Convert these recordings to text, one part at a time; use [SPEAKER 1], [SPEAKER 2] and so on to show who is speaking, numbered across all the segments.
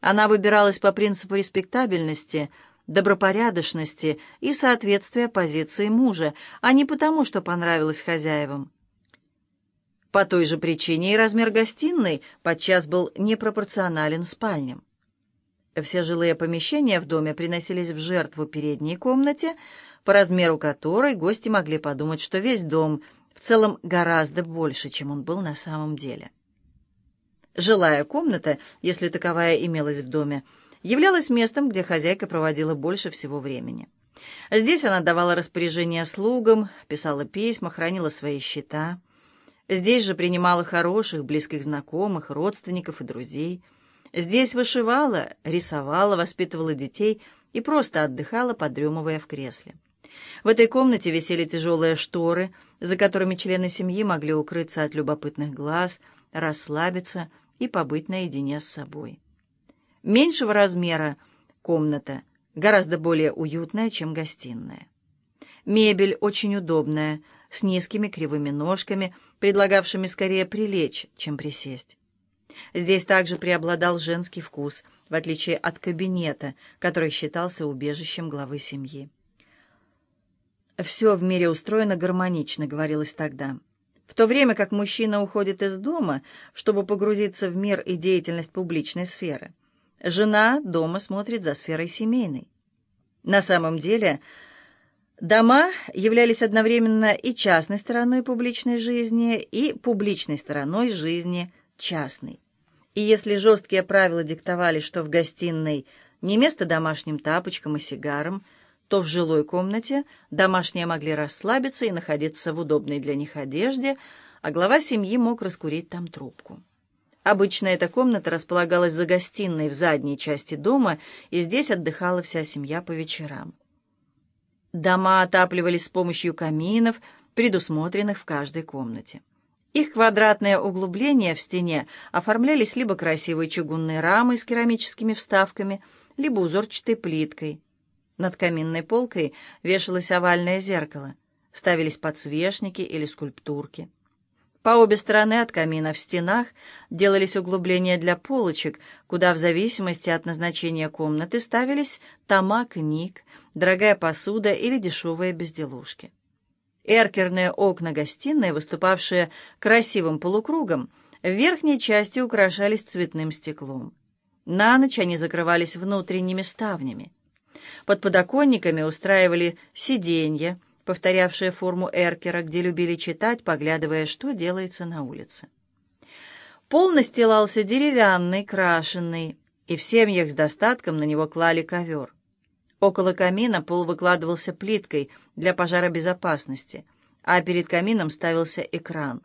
[SPEAKER 1] Она выбиралась по принципу респектабельности, добропорядочности и соответствия позиции мужа, а не потому, что понравилось хозяевам. По той же причине и размер гостиной подчас был непропорционален спальням. Все жилые помещения в доме приносились в жертву передней комнате, по размеру которой гости могли подумать, что весь дом в целом гораздо больше, чем он был на самом деле. Жилая комната, если таковая имелась в доме, являлась местом, где хозяйка проводила больше всего времени. Здесь она давала распоряжения слугам, писала письма, хранила свои счета. Здесь же принимала хороших, близких знакомых, родственников и друзей. Здесь вышивала, рисовала, воспитывала детей и просто отдыхала, подремывая в кресле. В этой комнате висели тяжелые шторы, за которыми члены семьи могли укрыться от любопытных глаз, расслабиться и побыть наедине с собой. Меньшего размера комната, гораздо более уютная, чем гостиная. Мебель очень удобная, с низкими кривыми ножками, предлагавшими скорее прилечь, чем присесть. Здесь также преобладал женский вкус, в отличие от кабинета, который считался убежищем главы семьи. «Все в мире устроено гармонично», — говорилось тогда. В то время как мужчина уходит из дома, чтобы погрузиться в мир и деятельность публичной сферы, жена дома смотрит за сферой семейной. На самом деле, Дома являлись одновременно и частной стороной публичной жизни, и публичной стороной жизни частной. И если жесткие правила диктовали, что в гостиной не место домашним тапочкам и сигарам, то в жилой комнате домашние могли расслабиться и находиться в удобной для них одежде, а глава семьи мог раскурить там трубку. Обычно эта комната располагалась за гостиной в задней части дома, и здесь отдыхала вся семья по вечерам. Дома отапливались с помощью каминов, предусмотренных в каждой комнате. Их квадратные углубления в стене оформлялись либо красивой чугунной рамой с керамическими вставками, либо узорчатой плиткой. Над каминной полкой вешалось овальное зеркало, ставились подсвечники или скульптурки. По обе стороны от камина в стенах делались углубления для полочек, куда в зависимости от назначения комнаты ставились тома книг, дорогая посуда или дешевые безделушки. Эркерные окна гостиной, выступавшие красивым полукругом, в верхней части украшались цветным стеклом. На ночь они закрывались внутренними ставнями. Под подоконниками устраивали сиденья, повторявшие форму эркера, где любили читать, поглядывая, что делается на улице. Пол настилался деревянный, крашенный, и в семьях с достатком на него клали ковер. Около камина пол выкладывался плиткой для пожаробезопасности, а перед камином ставился экран.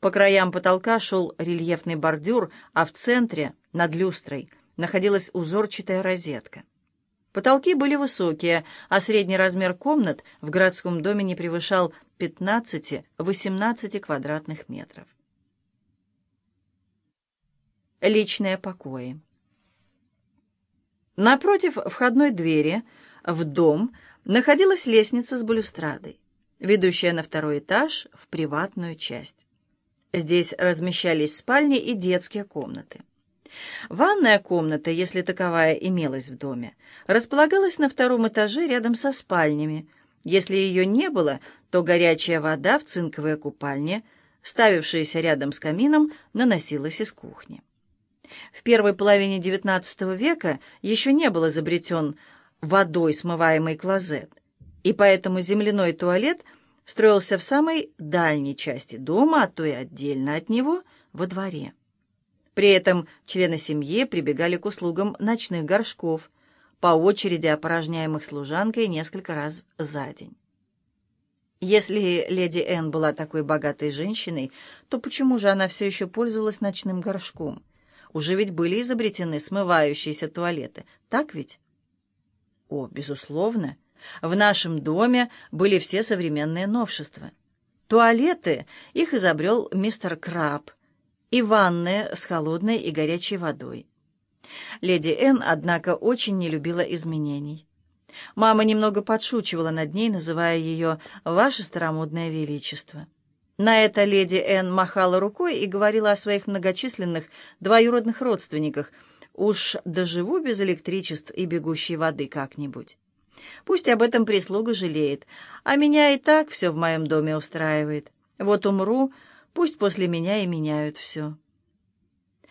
[SPEAKER 1] По краям потолка шел рельефный бордюр, а в центре, над люстрой, находилась узорчатая розетка. Потолки были высокие, а средний размер комнат в городском доме не превышал 15-18 квадратных метров. Личные покои. Напротив входной двери в дом находилась лестница с балюстрадой, ведущая на второй этаж в приватную часть. Здесь размещались спальни и детские комнаты. Ванная комната, если таковая имелась в доме, располагалась на втором этаже рядом со спальнями. Если ее не было, то горячая вода в цинковые купальни, ставившаяся рядом с камином, наносилась из кухни. В первой половине XIX века еще не был изобретен водой смываемый клозет, и поэтому земляной туалет строился в самой дальней части дома, а то и отдельно от него, во дворе. При этом члены семьи прибегали к услугам ночных горшков, по очереди опорожняемых служанкой несколько раз за день. Если леди Энн была такой богатой женщиной, то почему же она все еще пользовалась ночным горшком? Уже ведь были изобретены смывающиеся туалеты, так ведь? О, безусловно, в нашем доме были все современные новшества. Туалеты их изобрел мистер Краб, и ванная с холодной и горячей водой. Леди Энн, однако, очень не любила изменений. Мама немного подшучивала над ней, называя ее «Ваше старомодное величество». На это леди Энн махала рукой и говорила о своих многочисленных двоюродных родственниках, Уж доживу без электричеств и бегущей воды как-нибудь. Пусть об этом прислуга жалеет, а меня и так все в моем доме устраивает. Вот умру, пусть после меня и меняют все».